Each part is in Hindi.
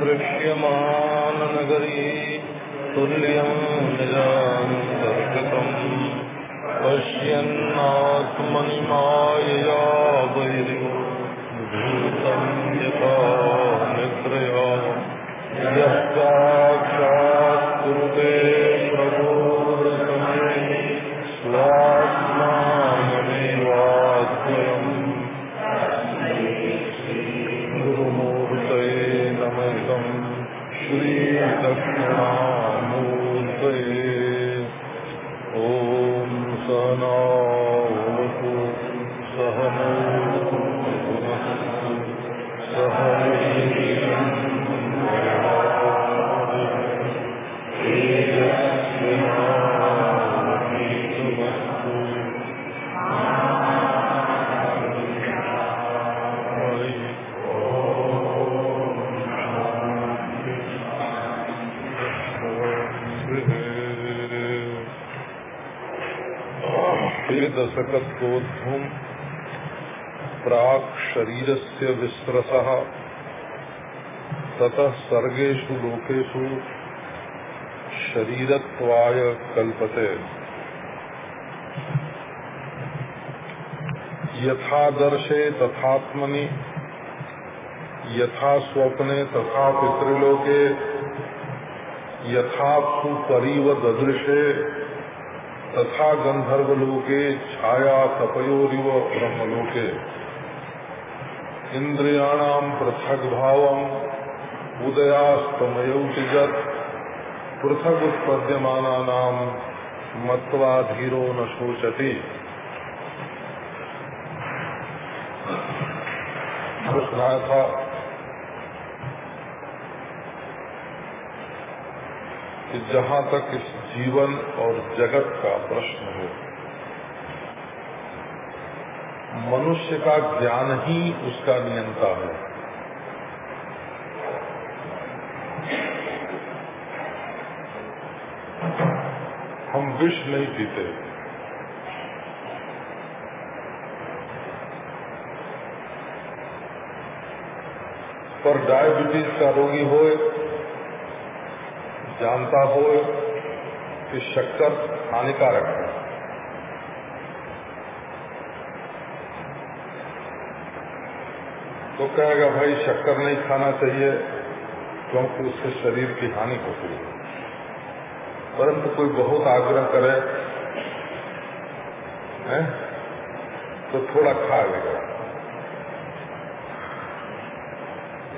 दृश्यमाननगरी तुल्यं निजान्तर्गतम् पश्यन्नात्मनिमायया बहिर्भूतं यथा निद्रया। यः दशकत्वोद्धुम प्राक् शरीरस्य विस्रसः। ततः सर्गेषु लोकेषु शरीरत्वाय कल्पते। यथादर्शे तथात्मनि, यथा स्वप्ने तथा पितृलोके, यथा परिव ददृशे। तथा गंधर्वलोके छाया तपयोरिव ब्रह्मलोके। इंद्रियाणाम पृथक भावम उदयास्तमयौतिजत पृथक उत्पद्यमाना नाम मत्वा धीरो न शोचती। था कि जहाँ तक इस जीवन और जगत का प्रश्न हो। मनुष्य का ज्ञान ही उसका नियंता है। हम विष नहीं पीते। पर डायबिटीज़ का रोगी हो जानता हो कि शक्कर हानिकारक है। तो कहेगा, भाई, शक्कर नहीं खाना चाहिए, क्योंकि उससे शरीर की हानि होती है। परंतु कोई बहुत आग्रह करे, है? तो थोड़ा खा लेगा।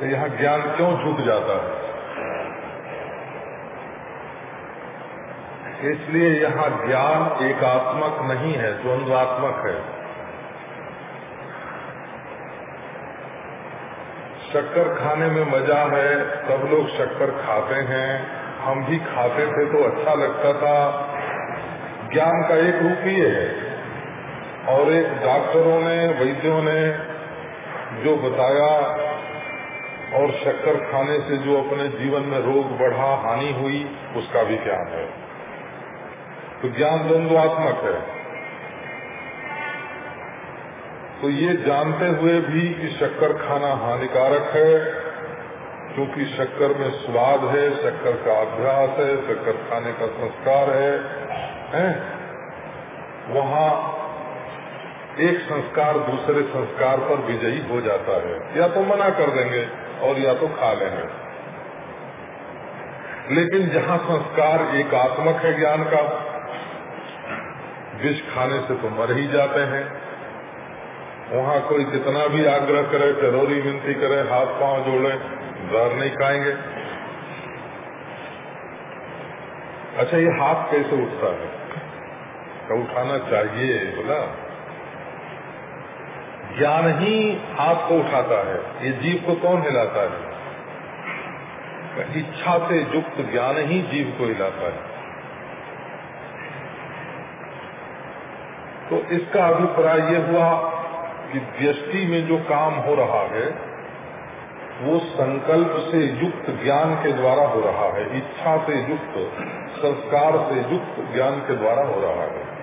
तो यहाँ ज्ञान क्यों झुक जाता है? इसलिए यहाँ ज्ञान एकात्मक नहीं है, द्वंद्वात्मक है। शक्कर खाने में मज़ा है, सब लोग शक्कर खाते हैं। हम भी खाते थे तो अच्छा लगता था। ज्ञान का एक रूप ही है। और एक डॉक्टरों ने, वैद्यों ने जो बताया, और शक्कर खाने से जो अपने जीवन में रोग, बढ़ा, हानि हुई, उसका भी ज्ञान है। तो ज्ञान द्वंद्वात्मक है। तो ये जानते हुए भी कि शक्कर खाना हानिकारक है क्योंकि शक्कर में स्वाद है शक्कर का अभ्यास है शक्कर खाने का संस्कार है, है? वहाँ एक संस्कार दूसरे संस्कार पर विजयी हो जाता है। या तो मना कर देंगे और या तो खा लेंगे। लेकिन जहाँ संस्कार एकात्मक है ज्ञान का विष खाने से तो मर ही जाते हैं। वहाँ कोई कितना भी आग्रह करे चरोरी विनती करे, हाथ पाँव जोड़े जहर नहीं खाएँगे। अच्छा ये हाथ कैसे उठता है? तो उठाना चाहिए, बोला। ज्ञान ही हाथ को उठाता है। ये जीव को कौन हिलाता है? इच्छा से युक्त ज्ञान ही जीव को हिलाता है। तो इसका अभिप्राय ये हुआ कि व्यष्टि में जो काम हो रहा है, वो संकल्प से युक्त ज्ञान के द्वारा हो रहा है, इच्छा से युक्त, संस्कार से युक्त ज्ञान के द्वारा हो रहा है।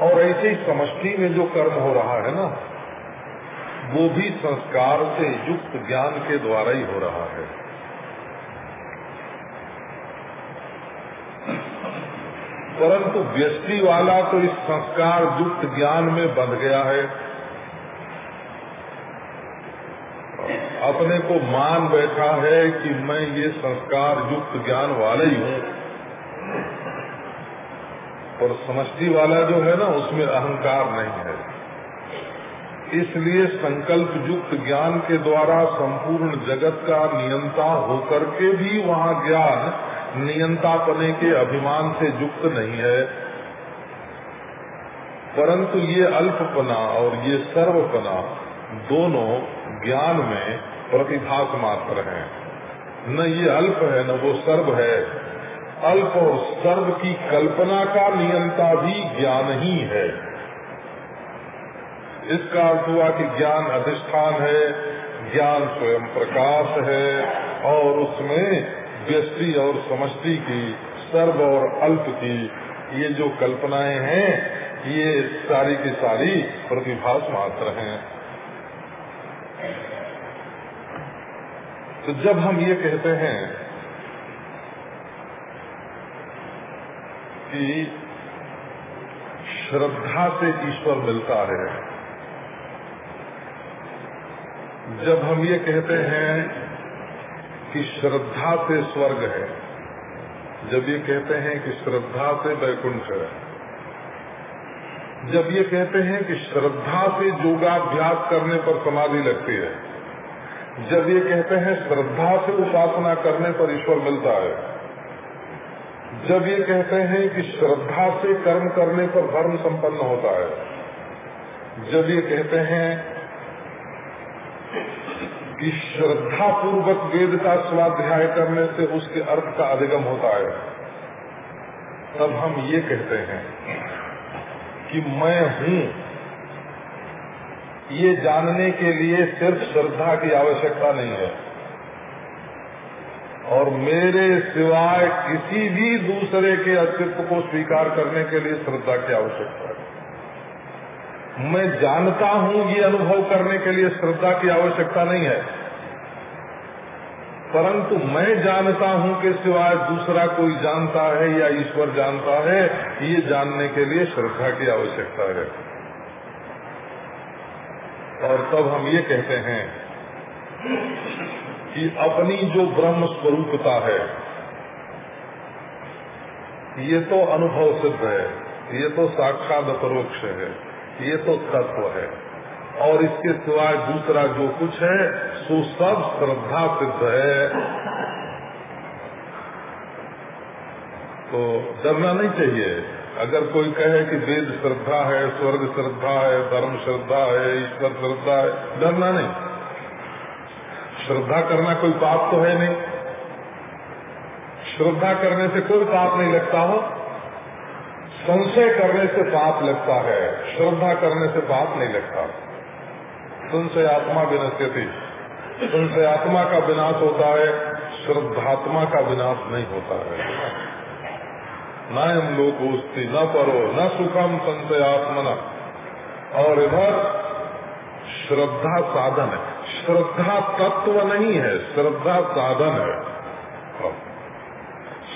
और ऐसे ही समष्टि में जो कर्म हो रहा है ना, वो भी संस्कार से युक्त ज्ञान के द्वारा ही हो रहा है। परंतु व्यष्टि वाला तो इस संस्कार युक्त ज्ञान में बंध गया है। अपने को मान बैठा है कि मैं ये संस्कार युक्त ज्ञान वाले ही हूँ। और समष्टि वाला जो है ना, उसमें अहंकार नहीं है। इसलिए संकल्प युक्त ज्ञान के द्वारा संपूर्ण जगत का नियंता होकर के भी वहाँ ज्ञान नियंतापने के अभिमान से युक्त नहीं है। परंतु ये अल्पपना और ये सर्वपना दोनों ज्ञान में प्रतिभास मात्र है। न ये अल्प है, न वो सर्व है। अल्प और सर्व की कल्पना का नियंता भी ज्ञान ही है। इसका अर्थ हुआ कि ज्ञान अधिष्ठान है, ज्ञान स्वयं प्रकाश है और उसमें व्यष्टि और समष्टि की, सर्व और अल्प की, ये जो कल्पनाएँ हैं, ये सारी की सारी प्रतिभास मात्र हैं। तो जब हम ये कहते हैं कि श्रद्धा से ईश्वर मिलता है, जब हम ये कहते हैं कि श्रद्धा से स्वर्ग है। जब ये कहते हैं कि श्रद्धा से वैकुंठ है, जब ये कहते हैं कि श्रद्धा से योगाभ्यास करने पर समाधि लगती है, जब ये कहते हैं श्रद्धा से उपासना करने पर ईश्वर मिलता है, जब ये कहते हैं कि श्रद्धा से कर्म करने पर धर्म संपन्न होता है, जब ये कहते हैं कि श्रद्धा पूर्वक वेद का स्वाध्याय करने से उसके अर्थ का अधिगम होता है। तब हम ये कहते हैं कि मैं हूँ। ये जानने के लिए सिर्फ़ श्रद्धा की आवश्यकता नहीं है। और मेरे सिवाय किसी भी दूसरे के अस्तित्व को स्वीकार करने के लिए श्रद्धा की आवश्यकता है। मैं जानता हूँ ये अनुभव करने के लिए श्रद्धा की आवश्यकता नहीं है। परंतु मैं जानता हूँ कि सिवाय दूसरा कोई जानता है या ईश्वर जानता है, ये जानने के लिए श्रद्धा की आवश्यकता है। और तब हम ये कहते हैं कि अपनी जो ब्रह्म स्वरूपता है, ये तो अनुभव सिद्ध है, ये तो साक्षात परोक्ष है। ये तो तत्व है। और इसके सिवाय दूसरा जो कुछ है, सो सब श्रद्धा सिद्ध है। तो डरना नहीं चाहिए। अगर कोई कहे कि वेद श्रद्धा है, स्वर्ग श्रद्धा है, धर्म श्रद्धा है, ईश्वर श्रद्धा है, डरना नहीं। श्रद्धा करना कोई पाप तो है नहीं। श्रद्धा करने से कोई पाप नहीं लगता हो। संशय करने से पाप लगता है, श्रद्धा करने से पाप नहीं लगता। संशय आत्मा विनश्यति। संशय आत्मा का विनाश होता है, श्रद्धात्मा का विनाश नहीं होता है। न हम लोग न परो, न सुखम संशयात्मना। और इधर, श्रद्धा साधन है। श्रद्धा तत्व नहीं है, श्रद्धा साधन है।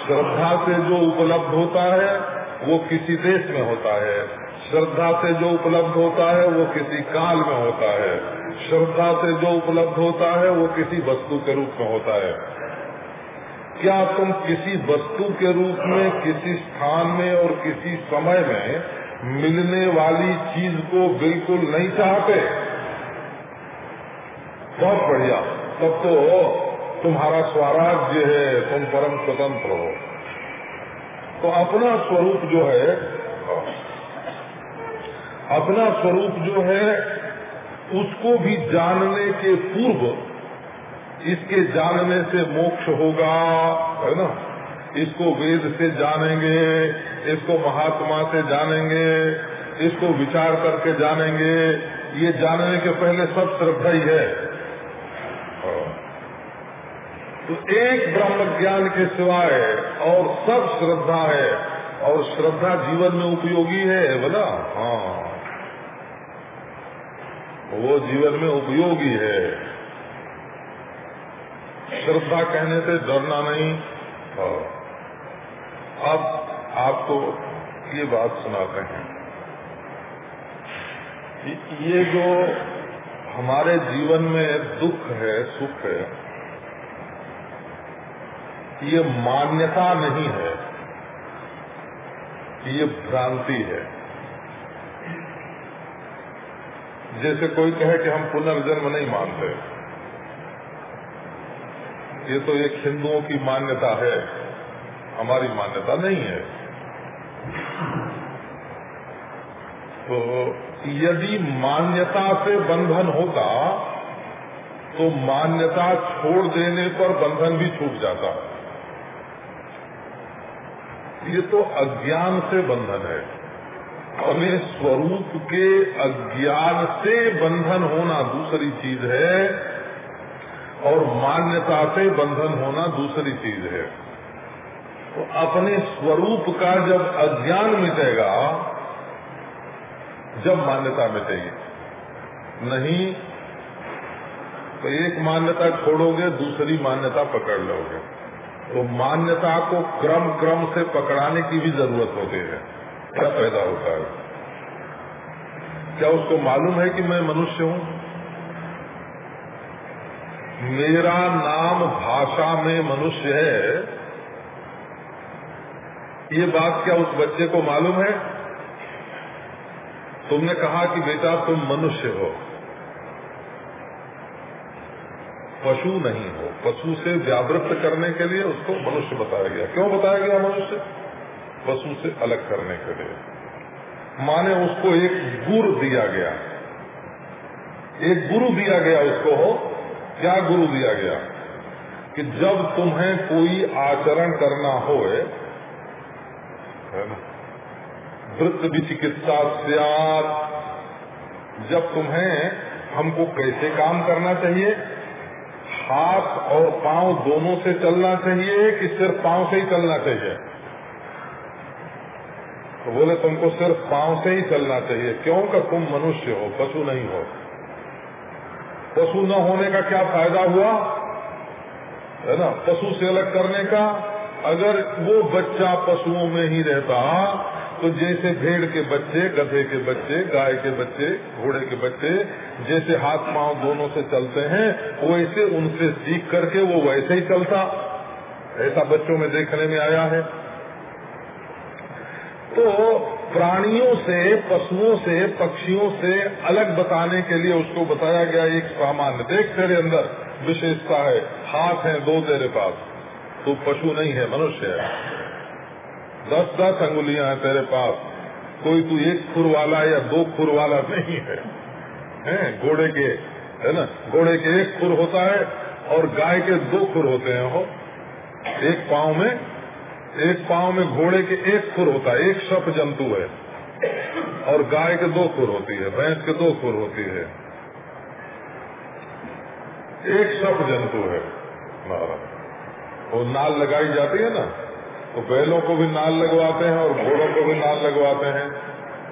श्रद्धा से जो उपलब्ध होता है वो किसी देश में होता है। श्रद्धा से जो उपलब्ध होता है, वो किसी काल में होता है। श्रद्धा से जो उपलब्ध होता है, वो किसी वस्तु के रूप में होता है। क्या तुम किसी वस्तु के रूप में, किसी स्थान में और किसी समय में मिलने वाली चीज़ को बिल्कुल नहीं चाहते? बहुत बढ़िया। तब तो तुम्हारा स्वराज्य है, तुम परम स्वतंत्र हो। तो अपना स्वरूप जो है, अपना स्वरूप जो है, उसको भी जानने के पूर्व, इसके जानने से मोक्ष होगा, है ना? इसको वेद से जानेंगे, इसको महात्मा से जानेंगे, इसको विचार करके जानेंगे, ये जानने के पहले सब श्रद्धा ही है। तो एक ब्रह्म ज्ञान के सिवाय और सब श्रद्धा है और श्रद्धा जीवन में उपयोगी है बोला? हाँ। वो जीवन में उपयोगी है। श्रद्धा कहने से डरना नहीं। अब आपको ये बात सुनाते हैं ये जो हमारे जीवन में दुख है, सुख है ये मान्यता नहीं है, ये भ्रांति है। जैसे कोई कहे कि हम पुनर्जन्म नहीं मानते, ये तो एक हिंदुओं की मान्यता है, हमारी मान्यता नहीं है। तो यदि मान्यता से बंधन होगा तो मान्यता छोड़ देने पर बंधन भी छूट जाता। है ये तो अज्ञान से बंधन है। अपने स्वरूप के अज्ञान से बंधन होना दूसरी चीज़ है और मान्यता से बंधन होना दूसरी चीज़ है। तो अपने स्वरूप का जब अज्ञान मिटेगा, जब मान्यता मिटेगी। नहीं तो एक मान्यता छोड़ोगे, दूसरी मान्यता पकड़ लोगे। तो मान्यता को क्रम क्रम से पकड़ाने की भी ज़रूरत होती है। क्या पैदा होता है? क्या उसको मालूम है कि मैं मनुष्य हूँ? मेरा नाम भाषा में मनुष्य है। ये बात क्या उस बच्चे को मालूम है? तुमने कहा कि बेटा तुम मनुष्य हो। पशु नहीं हो। पशु से व्यावृत्त करने के लिए उसको मनुष्य बताया गया। क्यों बताया गया मनुष्य? पशु से अलग करने के लिए। माने उसको एक गुरु दिया गया। एक गुरु दिया गया उसको हो। क्या गुरु दिया गया? कि जब तुम्हें कोई आचरण करना हो है वृत्त भी चिकित्सा जब तुम्हें हमको कैसे काम करना चाहिए? हाथ और पाँव दोनों से चलना चाहिए, कि सिर्फ़ पाँव से ही चलना चाहिए? तो बोले, तुमको सिर्फ़ पाँव से ही चलना चाहिए। क्यों? का तुम मनुष्य हो, पशु नहीं हो। पशु न होने का क्या फ़ायदा हुआ? है ना? पशु से अलग करने का। अगर वो बच्चा पशुओं में ही रहता तो जैसे भेड़ के बच्चे, गधे के बच्चे, गाय के बच्चे, घोड़े के बच्चे जैसे हाथ पाँव दोनों से चलते हैं, वैसे उनसे सीख करके वो वैसे ही चलता। ऐसा बच्चों में देखने में आया है। तो प्राणियों से, पशुओं से, पक्षियों से अलग बताने के लिए उसको बताया गया एक सामान्य। देख तेरे अंदर विशेषता है। हाथ है दो तेरे पास। तो पशु नहीं है, मनुष्य है। दस दस अंगुलियाँ हैं तेरे पास। कोई तू एक खुर वाला या दो खुर वाला नहीं है। हैं, घोड़े के, है ना? घोड़े के एक खुर होता है और गाय के दो खुर होते हैं, हो। एक पाँव में, एक पाँव में घोड़े के एक खुर होता है, एक सप जंतु है। और गाय के दो खुर होती है, भैंस के दो खुर होती है। एक सप जंतु है नाल लगाई जाती है ना तो बैलों को भी नाल लगवाते हैं और घोड़ों को भी नाल लगवाते हैं।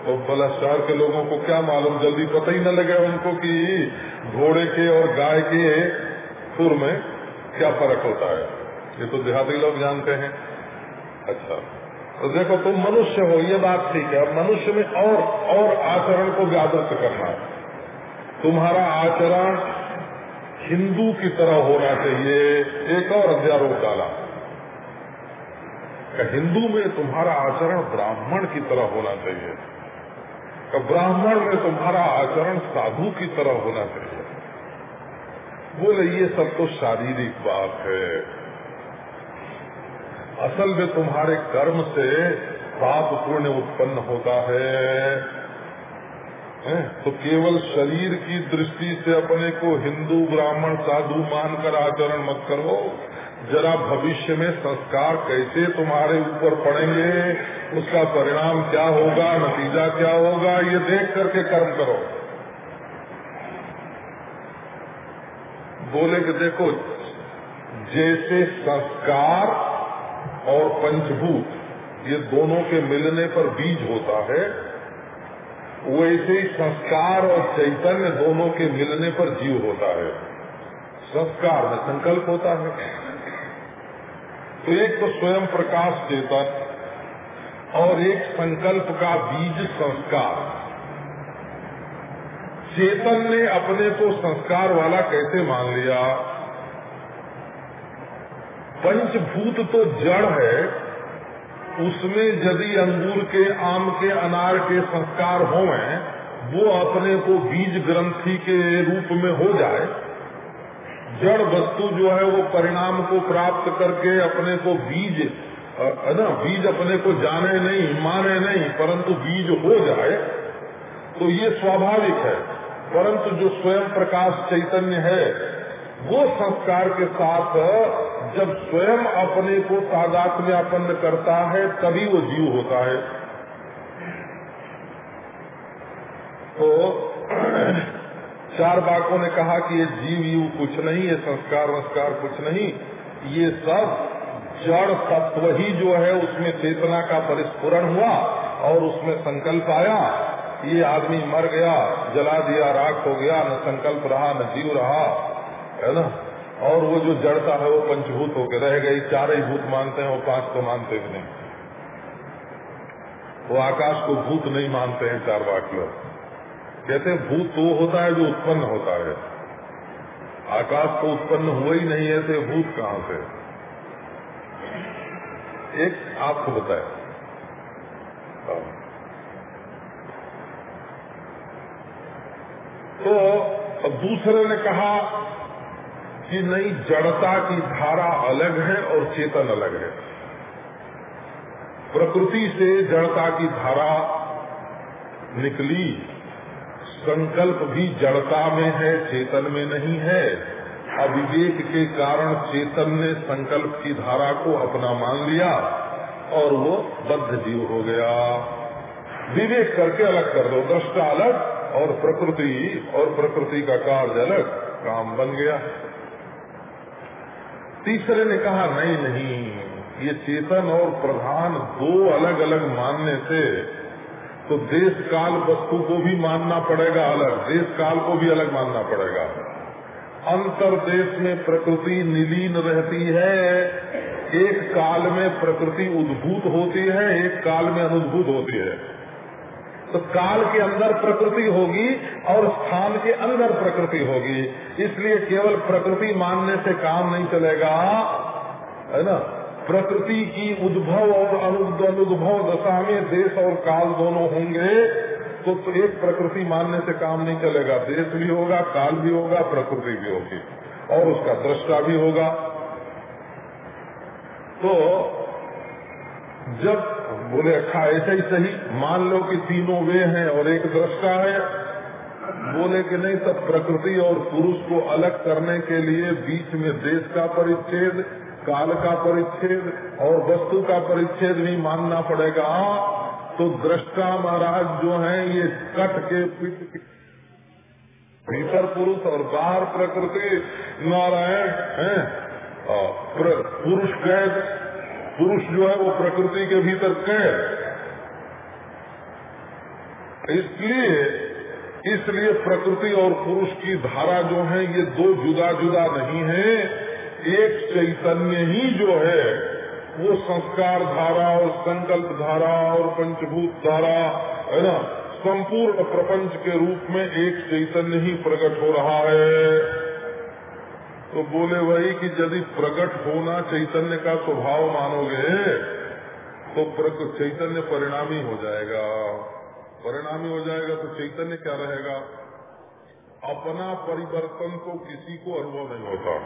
तो भला के लोगों को क्या मालूम, जल्दी पता ही न लगे उनको कि घोड़े के और गाय के सुर में क्या फ़र्क होता है। ये तो देहाती लोग जानते हैं। अच्छा तो देखो, तुम मनुष्य हो, ये बात ठीक है। मनुष्य में और और आचरण को व्यावृत करना तुम्हारा आचरण हिंदू की तरह होना चाहिए। एक और अध्यारोप डाला। हिंदू में तुम्हारा आचरण ब्राह्मण की तरह होना चाहिए। ब्राह्मण में तुम्हारा आचरण साधु की तरह होना चाहिए। बोले, ये सब तो शारीरिक बात है। असल में तुम्हारे कर्म से पाप पुण्य उत्पन्न होता है। तो केवल शरीर की दृष्टि से अपने को हिंदू, ब्राह्मण, साधु मानकर आचरण मत करो। जरा भविष्य में संस्कार कैसे तुम्हारे ऊपर पड़ेंगे, उसका परिणाम क्या होगा, नतीजा क्या होगा, ये देख करके कर्म करो। बोले कि देखो, जैसे संस्कार और पंचभूत, ये दोनों के मिलने पर बीज होता है वैसे ही संस्कार और चैतन्य दोनों के मिलने पर जीव होता है। संस्कार में संकल्प होता है। तो एक तो स्वयं प्रकाश चेतन और एक संकल्प का बीज संस्कार। चेतन ने अपने को संस्कार वाला कैसे मान लिया? पंचभूत तो जड़ है उसमें यदि अंगूर के, आम के, अनार के संस्कार हों, वो अपने को बीज ग्रंथि के रूप में हो जाए, जड़ वस्तु जो है वो परिणाम को प्राप्त करके अपने को बीज ना, बीज अपने को जाने नहीं, माने नहीं, परंतु बीज हो जाए तो ये स्वाभाविक है। परंतु जो स्वयं प्रकाश चैतन्य है वो संस्कार के साथ जब स्वयं अपने को तादात्म्यापन्न करता है, तभी वो जीव होता है। तो चार बाकों ने कहा कि ये जीव, यू कुछ नहीं, ये संस्कार वस्कार कुछ नहीं। ये सब जड़ तत्व ही जो है, उसमें चेतना का परिस्फुरण हुआ और उसमें संकल्प आया। ये आदमी मर गया, जला दिया, राख हो गया, न संकल्प रहा, न जीव रहा। है ना? और वो जो जड़ता है वो पंचभूत होकर रह गई, चार ही भूत मानते हैं, वो पाँच तो मानते भी नहीं। वो आकाश को भूत नहीं मानते हैं, चार बाक लोग कहते भूत तो होता है जो उत्पन्न होता है। आकाश तो उत्पन्न हुआ ही नहीं है भूत कहाँ से? एक आपको बताए। हाँ। तो दूसरे ने कहा कि नहीं, जड़ता की धारा अलग है और चेतन अलग है। प्रकृति से जड़ता की धारा निकली। संकल्प भी जड़ता में है, चेतन में नहीं है। अविवेक के कारण चेतन ने संकल्प की धारा को अपना मान लिया और वो बद्ध जीव हो गया। विवेक करके अलग कर दो, दृष्टा अलग और प्रकृति और प्रकृति का कार्य अलग, काम बन गया। तीसरे ने कहा, नहीं नहीं, ये चेतन और प्रधान दो अलग अलग मानने से तो देश काल वस्तु को भी मानना पड़ेगा अलग देश काल को भी अलग मानना पड़ेगा। अंतर देश में प्रकृति निलीन रहती है, एक काल में प्रकृति उद्भूत होती है, एक काल में अनुद्भूत होती है। तो काल के अंदर प्रकृति होगी और स्थान के अंदर प्रकृति होगी। इसलिए केवल प्रकृति मानने से काम नहीं चलेगा। है ना? प्रकृति की उद्भव और अनुद्भव दशा में देश और काल दोनों होंगे तो, तो एक प्रकृति मानने से काम नहीं चलेगा। देश भी होगा काल भी होगा प्रकृति भी होगी। और उसका दृष्टा भी होगा। तो जब बोले अच्छा ऐसा ही सही। मान लो कि तीनों वे हैं और एक दृष्टा है। बोले कि नहीं सब प्रकृति और पुरुष को अलग करने के लिए बीच में देश का परिच्छेद, काल का परिच्छेद और वस्तु का परिच्छेद भी मानना पड़ेगा। तो दृष्टा महाराज जो है, ये कट के पिट भीतर पुरुष और बाहर प्रकृति। नारायण, है? पुरुष कैद पुरुष जो है वो प्रकृति के भीतर कैद। इसलिए इसलिए प्रकृति और पुरुष की धारा जो है, ये दो जुदा जुदा नहीं है। एक चैतन्य ही जो है, वो संस्कार धारा और संकल्प धारा और पंचभूत धारा, है ना? संपूर्ण प्रपंच के रूप में एक चैतन्य ही प्रकट हो रहा है। तो बोले वही कि यदि प्रकट होना चैतन्य का स्वभाव मानोगे तो चैतन्य परिणामी हो जाएगा। परिणामी हो जाएगा तो चैतन्य क्या रहेगा? अपना परिवर्तन तो किसी को अनुभव नहीं होता।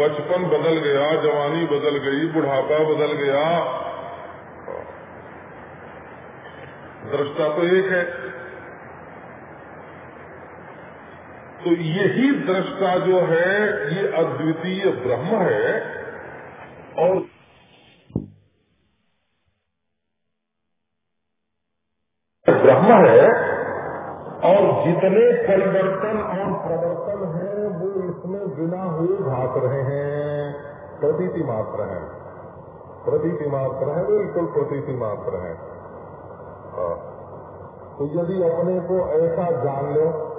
बचपन बदल गया, जवानी बदल गई, बुढ़ापा बदल गया। दृष्टा तो एक है। तो यही दृष्टा जो है, ये अद्वितीय ब्रह्म है, और ब्रह्म है, और जितने परिवर्तन और प्रवर्तन है इसमें बिना हुए भाग रहे हैं। प्रतीति मात्र है। प्रतीति मात्र है बिल्कुल प्रतीति मात्र है। हाँ। तो यदि अपने को ऐसा जान लो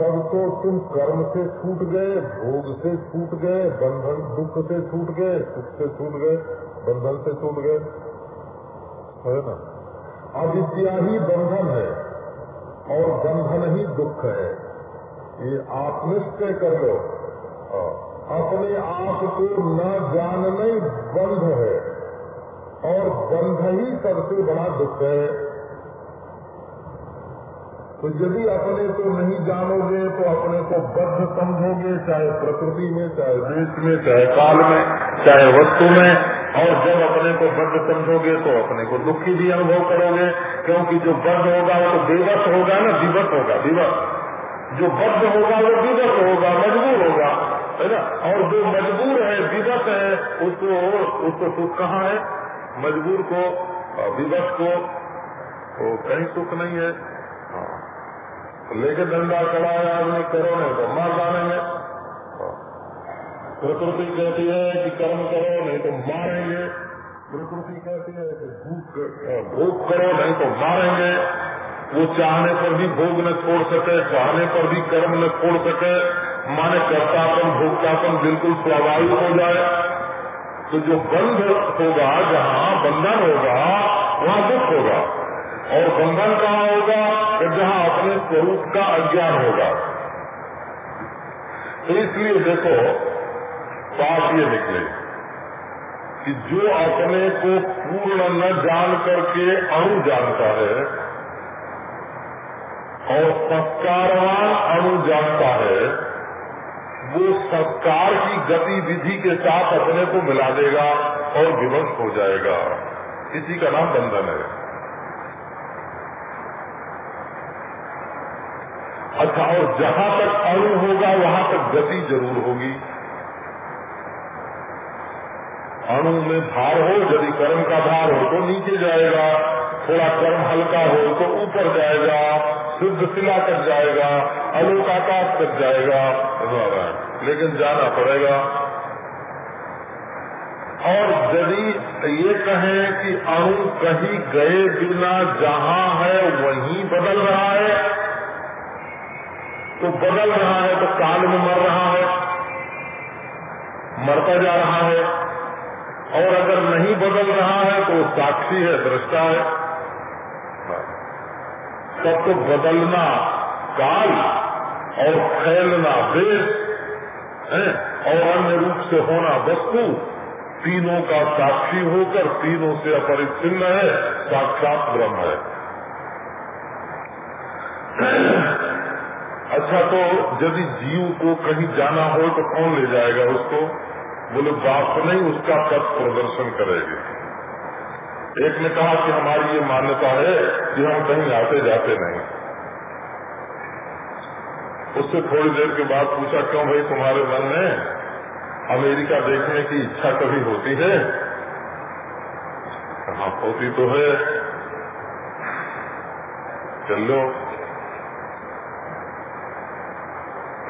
तब तो तुम कर्म से छूट गए, भोग से छूट गए, बंधन दुख से छूट गए, सुख से छूट गए, बंधन से छूट गए। है ना? अविद्या ही बंधन है और बंधन ही दुख है। ये आप निश्चय कर लो। अपने आप को न जानना ही बंध है और बंध ही सबसे बड़ा दुख है। तो यदि अपने को नहीं जानोगे तो अपने को बद्ध समझोगे, चाहे प्रकृति में, चाहे देश में, चाहे काल में, चाहे वस्तु में। और जब अपने को बद्ध समझोगे तो अपने को दुखी भी अनुभव करोगे। क्योंकि जो बद्ध होगा, वो तो बेबस होगा ना दिवस होगा दिवस जो बद्ध होगा, वो दिवस होगा, मजबूर होगा, है ना? और जो मजबूर है दिवस है, उसको उसको सुख कहाँ है? मजबूर को, विवश को कहीं सुख नहीं हाँ। लेके डंडा चढ़ाया आदमी करो नहीं तो मार डालेंगे। प्रकृति कहती है कि कर्म करो, नहीं तो मारेंगे। प्रकृति कहती है कि भूख करो नहीं तो मारेंगे। वो चाहने पर भी भोग न छोड़ सके, चाहने पर भी कर्म न छोड़ सके। माने कर्तापन, भोक्तापन बिल्कुल स्वाभाविक हो जाए। तो जो बंध होगा, जहाँ बंधन होगा, वहाँ दुख होगा। और बंधन कहाँ होगा? कि जहाँ अपने स्वरूप का अज्ञान होगा। तो इसलिए देखो, बात ये निकले कि जो अपने को पूर्ण न जान करके अणु जानता है, और संस्कारवान अणु जानता है, वो संस्कार की गतिविधि के साथ अपने को मिला देगा और विवश हो जाएगा। इसी का नाम बंधन है। अच्छा और जहाँ तक अणु होगा, वहाँ तक गति ज़रूर होगी। अणु में भार हो, यदि कर्म का भार हो तो नीचे जाएगा, थोड़ा कर्म हल्का हो तो ऊपर जाएगा, शुद्ध शिला तक जाएगा अलोकाकाश तक जाएगा लेकिन जाना पड़ेगा। और यदि ये कहें कि अणु कहीं गए बिना, जहाँ है, वहीं बदल रहा है तो बदल रहा है तो काल में मर रहा है, मरता जा रहा है। और अगर नहीं बदल रहा है तो साक्षी है, दृष्टा है। तब तो बदलना काल और फैलना देश और अन्य रूप से होना वस्तु। तीनों का साक्षी होकर तीनों से अपरिच्छिन्न है, साक्षात ब्रह्म है। अच्छा तो यदि जीव को कहीं जाना हो तो कौन ले जाएगा उसको? बोले, बाप नहीं, उसका पथ प्रदर्शन करेगी। एक ने कहा कि हमारी ये मान्यता है कि हम कहीं आते जाते नहीं। उससे थोड़ी देर के बाद पूछा, क्यों भाई तुम्हारे मन में अमेरिका देखने की इच्छा कभी होती है? हाँ होती तो है। चलो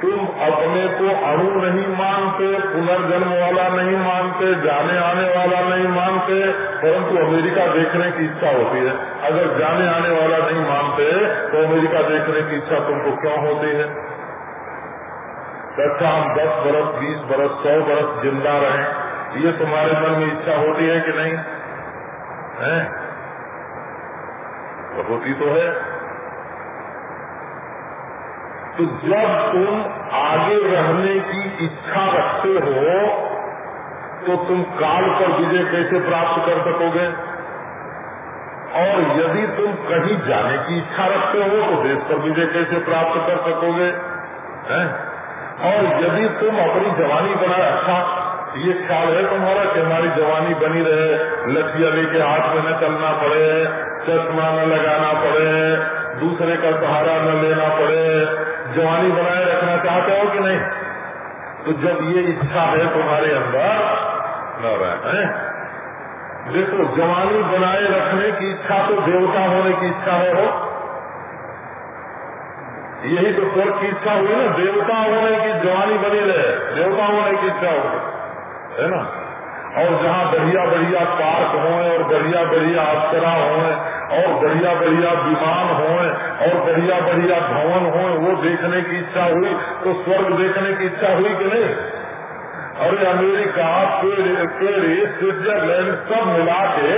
तुम अपने को अणु नहीं मानते, पुनर्जन्म वाला नहीं मानते, जाने आने वाला नहीं मानते, परंतु अमेरिका देखने की इच्छा होती है। अगर जाने आने वाला नहीं मानते तो अमेरिका देखने की इच्छा तुमको क्यों होती है? अच्छा हम दस बरस, बीस बरस, सौ बरस ज़िंदा रहे, ये तुम्हारे मन में इच्छा होती है कि नहीं? है? तो होती तो है। तो जब तुम आगे रहने की इच्छा रखते हो तो तुम काल पर विजय कैसे प्राप्त कर सकोगे और यदि तुम कहीं जाने की इच्छा रखते हो तो देश पर विजय कैसे प्राप्त कर सकोगे हैं? और यदि तुम अपनी जवानी बनाए अच्छा ये ख्याल है तुम्हारा कि हमारी जवानी बनी रहे लठिया लेके हाथ में न चलना पड़े, चश्मा न लगाना पड़े, दूसरे का सहारा न लेना पड़े जवानी बनाए रखना चाहते हो कि नहीं? तो जब ये इच्छा है तुम्हारे अंदर देखो, जवानी बनाए रखने की इच्छा तो देवता होने की इच्छा है, हो? यही तो स्वर्ग की इच्छा हुई ना, देवता होने की जवानी बनी रहे, देवता होने की इच्छा हो है ना? और जहाँ बढ़िया बढ़िया पार्क हों और बढ़िया बढ़िया अप्सरा हों और बढ़िया बढ़िया विमान हों और बढ़िया बढ़िया भवन हों वो देखने की इच्छा हुई तो स्वर्ग देखने की इच्छा हुई कि नहीं? अरे अमेरिका स्विट्जरलैंड सब मिला के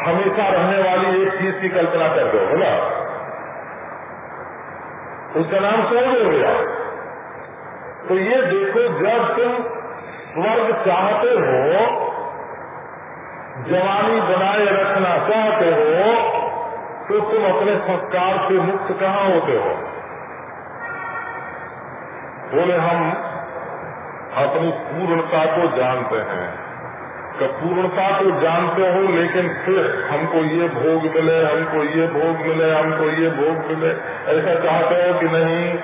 हमेशा रहने वाली एक चीज़ की कल्पना कर दो, बोला। उसका नाम स्वर्ग हो गया तो ये देखो, जब तुम स्वर्ग चाहते हो जवानी बनाए रखना चाहते हो तो तुम अपने संस्कार से मुक्त कहाँ होते हो? बोले, हम अपनी पूर्णता को जानते हैं। कि पूर्णता को जानते हो, लेकिन फिर हमको ये भोग मिले, हमको ये भोग मिले, हमको ये भोग मिले। ऐसा चाहते हो कि नहीं?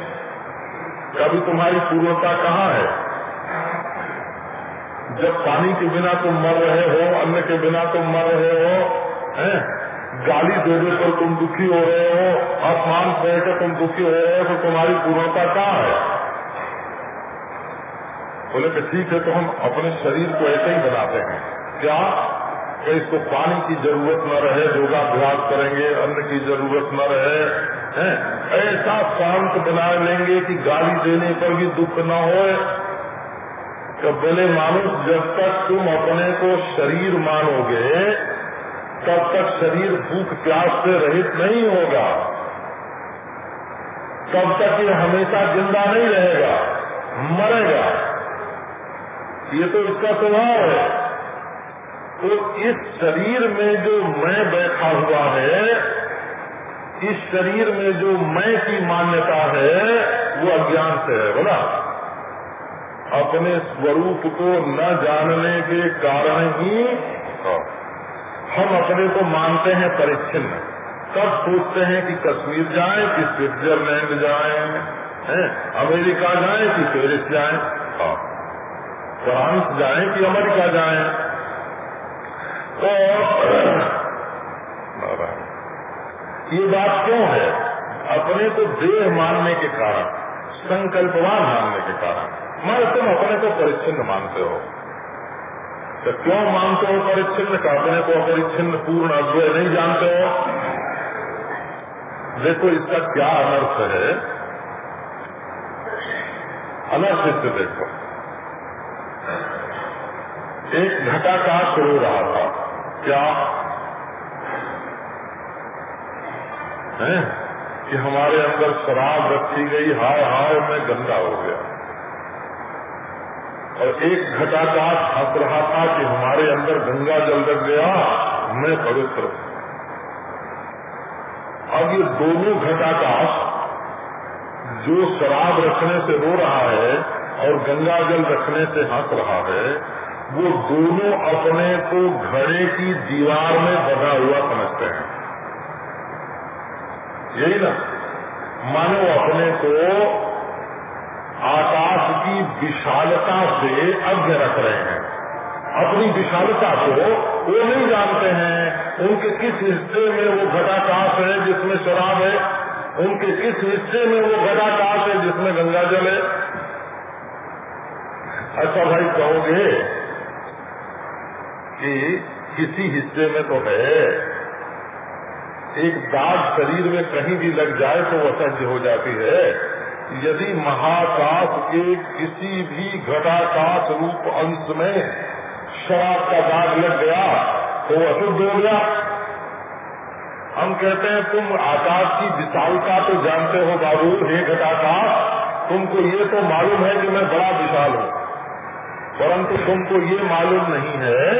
कभी तुम्हारी पूर्णता कहाँ है? जब पानी के बिना तुम मर रहे हो, अन्न के बिना तुम मर रहे हो, हैं? गाली देने पर तुम दुखी हो रहे हो, आसमान से कर तुम दुखी हो रहे हो तो तुम्हारी पूर्णता कहाँ है बोले कि ठीक है तो हम अपने शरीर को ऐसे ही बनाते हैं क्या कि इसको पानी की ज़रूरत न रहे, योगाभ्यास करेंगे, अन्न की ज़रूरत न रहे? ऐसा शांत बना लेंगे कि गाली देने पर भी दुख न हो तो बोले, मानुष, जब तक तुम अपने को शरीर मानोगे, तब तक शरीर भूख प्यास से रहित नहीं होगा। तब तक ये हमेशा ज़िंदा नहीं रहेगा, मरेगा। ये तो इसका स्वभाव है। तो इस शरीर में जो मैं बैठा हुआ है, इस शरीर में जो मैं की मान्यता है, वो अज्ञान से है, बोला। अपने स्वरूप को न जानने के कारण ही हम अपने को मानते हैं परिच्छिन्न। तब सोचते हैं कि कश्मीर जाएँ कि स्विट्जरलैंड जाएँ हैं अमेरिका जाएँ कि पेरिस जाएँ। फ्रांस जाएँ कि अमेरिका जाएँ। तो ये बात क्यों है? अपने को देह मानने के कारण संकल्पवान मानने के कारण। मैं तुम अपने को परिच्छिन्न मानते हो। तो क्यों मानते हो परिच्छिन्न? अपने को अपरिच्छिन्न पूर्ण अद्वय नहीं जानते हो? देखो, इसका क्या अनर्थ है? अनर्थ से देखो। एक घटाकाश रो रहा था। क्या? है? कि हमारे अंदर शराब रखी गई, हाय हाय, मैं गंदा हो गया। और एक घटाकाश हंस रहा था कि हमारे अंदर गंगा जल लग गया, मैं पवित्र अब ये दोनों घटाकाश जो शराब रखने से रो रहा है और गंगा जल रखने से हंस रहा है, वो दोनों अपने को घड़े की दीवार में बना हुआ समझते हैं। यही ना? मानो अपने को आकाश की विशालता से अज्ञ रख रहे हैं। अपनी विशालता को वो नहीं जानते हैं। उनके किस हिस्से में वो घटाकाश है जिसमें शराब है? उनके किस हिस्से में वो घटाकाश है जिसमें गंगा जल है? अच्छा भाई, कहोगे कि किसी हिस्से में तो है। एक दाग शरीर में कहीं भी लग जाए तो असह्य हो जाती है। यदि महाकाश के किसी भी घटाकाश रूप अंश में शराब का दाग लग गया तो अशुद्ध हो गया। हम कहते हैं, तुम आकाश की विशालता तो जानते हो, बाबू, हे घटाकाश, तुमको ये तो मालूम है कि मैं बड़ा विशाल हूँ। परंतु तुमको ये मालूम नहीं है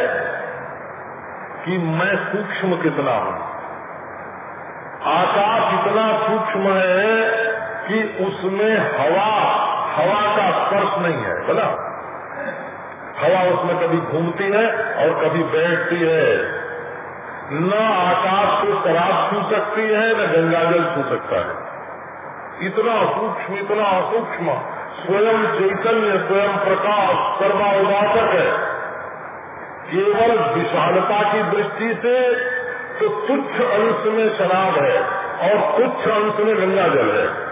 कि मैं सूक्ष्म कितना हूँ। आकाश इतना सूक्ष्म है उसमें हवा हवा का स्पर्श नहीं है बोला हवा उसमें कभी घूमती है और कभी बैठती है। न आकाश को शराब छू सकती है, न गंगा जल छू सकता है। इतना सूक्ष्म इतना सूक्ष्म स्वयं चैतन्य, स्वयं प्रकाश सर्वाभाषक है। केवल विशालता की दृष्टि से तो तुच्छ अंश में शराब है और तुच्छ अंश में गंगा जल है।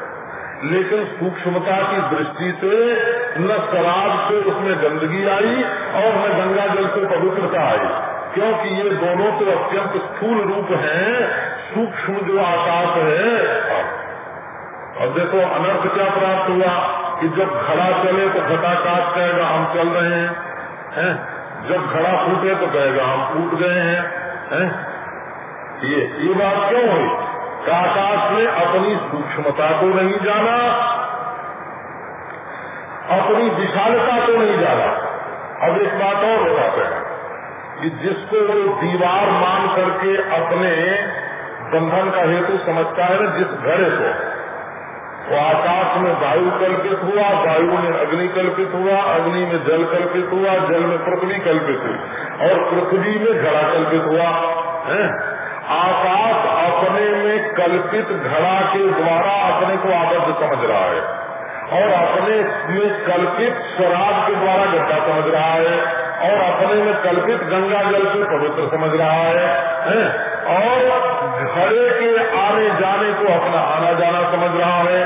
लेकिन सूक्ष्मता की दृष्टि से न शराब से उसमें गंदगी आई और न गंगा जल से पवित्रता आई। क्योंकि ये दोनों तो अत्यंत स्थूल रूप हैं, सूक्ष्म जो आकाश है। और देखो, अनर्थ क्या प्राप्त हुआ कि जब घड़ा चले तो घटाकाश कहेगा, हम चल रहे हैं। हैं? जब घड़ा फूटे तो कहेगा, हम फूट गए हैं। हैं? ये ये बात क्यों हुई? आकाश ने अपनी सूक्ष्मता को नहीं जाना, अपनी विशालता को नहीं जाना। अब एक बात और बताते हैं कि जिसको वो दीवार मान करके अपने बंधन का हेतु समझता है ना, जिस घड़े को, वो आकाश में वायु कल्पित हुआ, वायु में अग्नि कल्पित हुआ, अग्नि में जल कल्पित हुआ, जल में पृथ्वी कल्पित हुई, और पृथ्वी में घड़ा कल्पित हुआ, है? आकाश अपने में कल्पित घड़ा के द्वारा अपने को आबद्ध समझ रहा है। और अपने में कल्पित स्वराज के द्वारा गड्ढा समझ रहा है। और अपने में कल्पित गंगा जल को पवित्र समझ रहा है, है? और घड़े के आने जाने को अपना आना जाना समझ रहा है।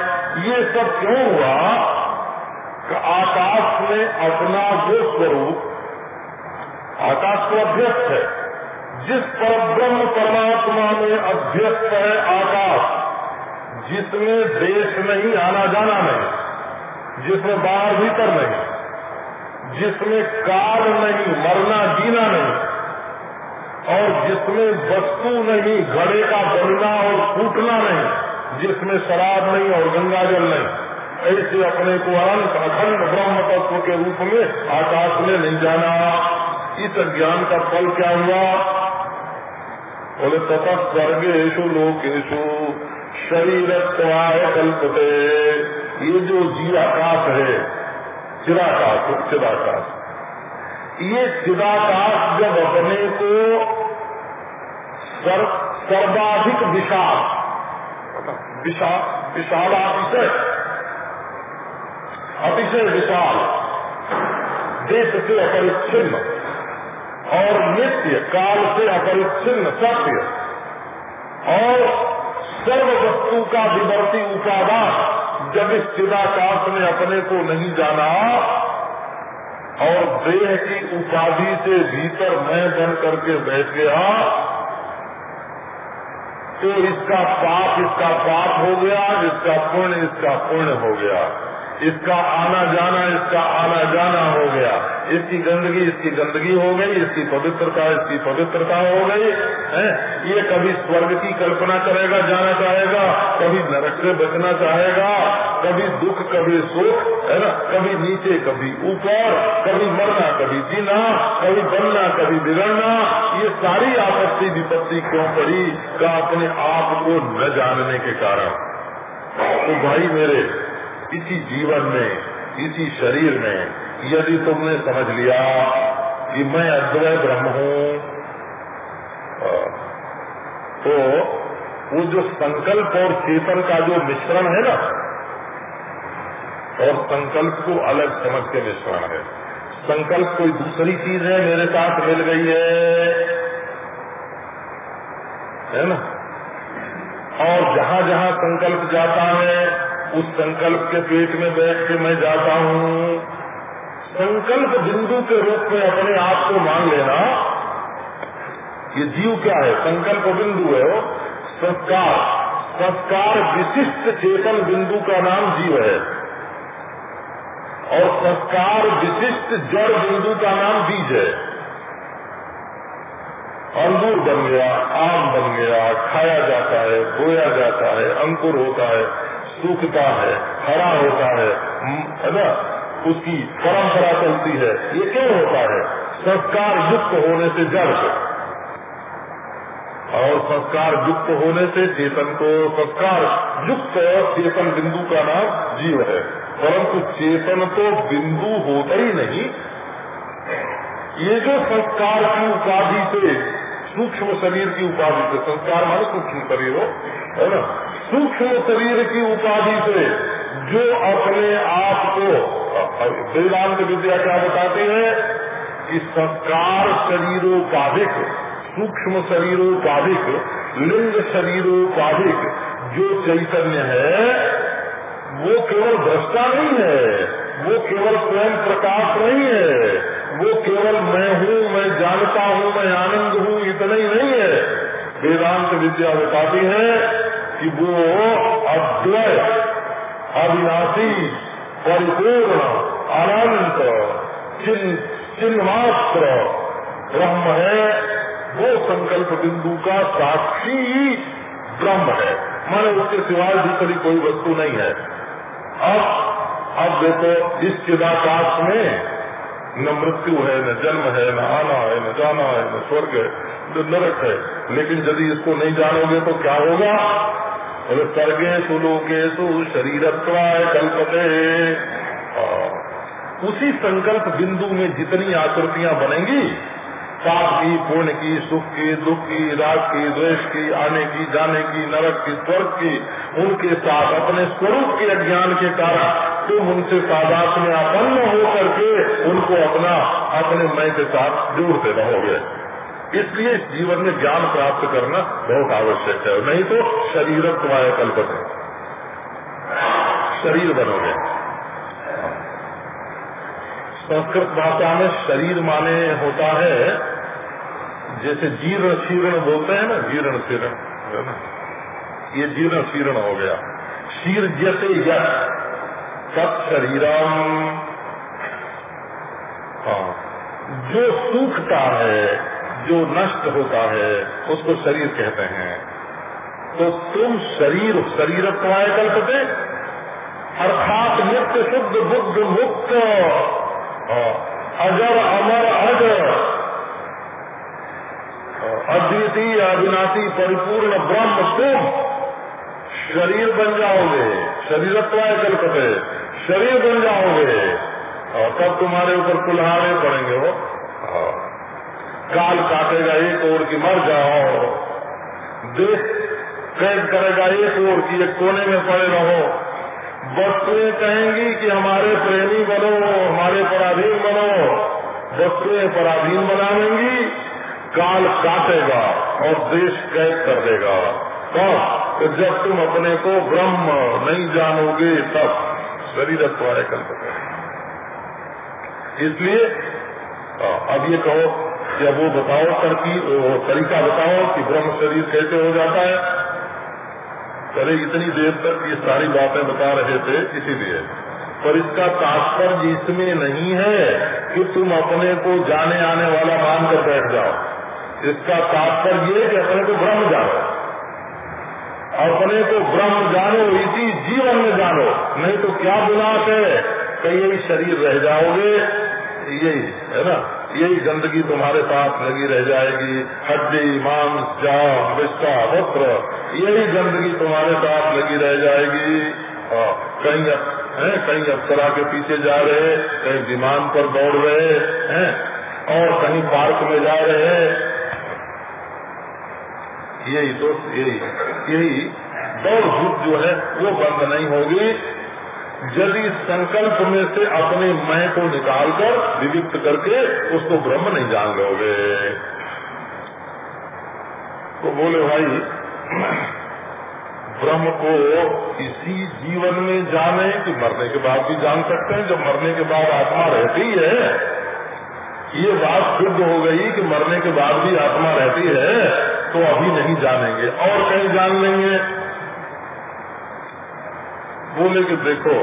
ये सब क्यों हुआ? आकाश में अपना जो स्वरूप आकाश को अध्यक्ष है। जिस पर ब्रह्म परमात्मा में अभ्यस्त है आकाश जिसमें देश नहीं, आना जाना नहीं जिसमें बाहर भीतर नहीं जिसमें काल नहीं, मरना जीना नहीं, और जिसमें वस्तु नहीं, घड़े का बनना और फूटना नहीं जिसमें शराब नहीं और गंगा जल नहीं, ऐसे अपने को अनंत अखंड ब्रह्म तत्व के रूप में आकाश में नहीं जाना। इस ज्ञान का फल क्या हुआ? बोले तथा स्वर्गेशु लोकेशु शरीर कल्पते ये जो जीवाकाश है चिराकाश चिराकाश ये चिदाकाश जब अपने को सर, सर्वाधिक विशाल विशाल विशाल अतिशय अतिशय विशाल देश से अपरिच्छिन्न और नित्य काल से अपरिच्छिन्न सत्य। और सर्व वस्तु का विवर्ती उपादान, जब इस चिदाकाश ने अपने को नहीं जाना, और देह की उपाधि से भीतर मैं बन करके बैठ गया तो इसका पाप इसका पाप हो गया, इसका पुण्य इसका पुण्य हो गया। इसका आना जाना, इसका आना जाना हो गया। इसकी गंदगी इसकी गंदगी हो गई, इसकी पवित्रता इसकी पवित्रता हो गई, है? ये कभी स्वर्ग की कल्पना करेगा, जाना चाहेगा, कभी नरक से बचना चाहेगा, कभी दुख, कभी सुख, है ना? कभी नीचे, कभी ऊपर, कभी मरना, कभी जीना, कभी बनना, कभी बिगड़ना, ये सारी आपत्ति, विपत्ति क्यों पड़ी? का अपने आप को न जानने के कारण। तो भाई मेरे इसी जीवन में, इसी शरीर में, यदि तुमने समझ लिया कि मैं अद्वय ब्रह्म हूँ तो वो जो संकल्प और चेतन का जो मिश्रण है ना, और संकल्प को अलग समझ के मिश्रण है। संकल्प कोई दूसरी चीज़ है, मेरे साथ मिल गई है। है ना? और जहाँ जहाँ संकल्प जाता है उस संकल्प के पेट में बैठ के मैं जाता हूँ। संकल्प बिंदु के रूप में अपने आप को मान लेना, ये जीव क्या है? संकल्प बिंदु है वो। संस्कार। संस्कार विशिष्ट चेतन बिंदु का नाम जीव है। और संस्कार विशिष्ट जड़ बिंदु का नाम बीज है। अंगूर बन गया, आम बन गया, खाया जाता है, बोया जाता है, अंकुर होता है। सूखता है, हरा होता है है ना? उसकी परंपरा चलती है, ये क्यों होता है? संस्कार युक्त होने से जड़ और संस्कार युक्त होने से चेतन को संस्कार युक्त चेतन बिंदु का नाम जीव है। परंतु चेतन तो बिंदु होता ही नहीं। ये जो संस्कार की उपाधि से, सूक्ष्म शरीर की उपाधि से, संस्कार माने सूक्ष्म शरीर हो, है ना? सूक्ष्म शरीर की उपाधि से जो अपने आप को, वेदांत विद्या क्या बताते हैं? कि संस्कार शरीरोपाधिक, सूक्ष्म शरीरोपाधिक, लिंग शरीरोपाधिक जो चैतन्य है, वो केवल भ्रष्टा नहीं है, वो केवल स्वयं प्रकाश नहीं है, वो केवल मैं हूँ, मैं जानता हूँ, मैं आनंद हूँ, इतना ही नहीं है। वेदांत विद्या बताती है कि वो अद्वय अविनाशी, परिपूर्ण, अनंत चिन्ह मात्र ब्रह्म है। वो संकल्प बिंदु का साक्षी ब्रह्म है। माने उसके सिवाय दूसरी कोई वस्तु नहीं है। अब अब देखो, इस चिदाकाश में न मृत्यु है, न जन्म है, न आना है, न जाना है, न स्वर्ग है, न नरक है। लेकिन यदि इसको नहीं जानोगे तो क्या होगा? स्वर्गे सुलोकेशु शरीरत्वाय कल्पते। उसी संकल्प बिंदु में जितनी आकृतियाँ बनेंगी, पाप की, पुण्य की, सुख की, दुख की, राग की, द्वेष की, आने की, जाने की, नरक की, स्वर्ग की, उनके साथ अपने स्वरूप के अज्ञान के कारण तुम उनसे सादात में अपन्न हो करके उनको अपना, अपने मय के साथ जोड़ते रहोगे। इसलिए जीवन में ज्ञान प्राप्त करना बहुत आवश्यक है। नहीं तो शरीर तुम्हारे कल्पते शरीर बनोगे। संस्कृत भाषा में शरीर माने होता है, जैसे जीर्ण शीर्ण बोलते हैं ना, जीर्ण शीर्ण है ये जीर्ण शीर्ण हो गया। शीर जैसे यश शरीरम। हाँ जो सूखता है जो नष्ट होता है, उसको शरीर कहते हैं। तो तुम शरीर शरीर कल्प कल्पते? अर्थात नित्य शुद्ध, बुद्ध मुक्त। अजर, अमर अजर अद्वितीय, अविनाशी, परिपूर्ण ब्रह्म तुम शरीर बन जाओगे। शरीरत्वाय कल्पते? शरीर बन जाओगे। और तब तुम्हारे ऊपर कुल्हाड़े पड़ेंगे वो। काल काटेगा, एक ओर की मर जाओ। देश कैद करेगा, एक ओर की, एक कोने में पड़े रहो। वस्तुएँ कहेंगी कि हमारे प्रेमी बनो, हमारे पराधीन बनो। वस्तुएँ पराधीन बनावेंगी काल काटेगा और देश कैद कर देगा। तो जब तुम अपने को ब्रह्म नहीं जानोगे, तब शरीर है कल्पना इसलिए अब ये कहो अब वो बताओ तरकी तरीका बताओ कि ब्रह्म शरीर कैसे हो जाता है। अरे इतनी देर तक ये सारी बातें बता रहे थे, इसीलिए। पर इसका तात्पर्य इसमें नहीं है कि तुम अपने को जाने आने वाला मानकर बैठ जाओ। इसका तात्पर्य ये कि अपने को ब्रह्म जानो। अपने को ब्रह्म जानो, इसी जीवन में जानो। नहीं तो क्या विनाश है? कई यही शरीर रह जाओगे, यही, है ना? यही गंदगी तुम्हारे साथ लगी रह जाएगी। हड्डी मांस जाम विष्टा वस्त्र, यही गंदगी तुम्हारे साथ लगी रह जाएगी। कहीं है, कहीं अप्सरा के पीछे जा रहे, कहीं विमान पर दौड़ रहे, हैं, और कहीं पार्क में जा रहे। हैं यही तो यही यही दौड़ धूप जो है, वो बंद नहीं होगी। यदि संकल्प में से अपने मैं को निकालकर विविक्त करके उसको ब्रह्म नहीं जान लोगे तो बोले भाई, ब्रह्म को इसी जीवन में जाने कि मरने के बाद भी जान सकते हैं, जब मरने के बाद आत्मा रहती है, ये बात सिद्ध हो गई कि मरने के बाद भी आत्मा रहती है तो अभी नहीं जानेंगे। और कहीं जान लेंगे। बोले कि देखो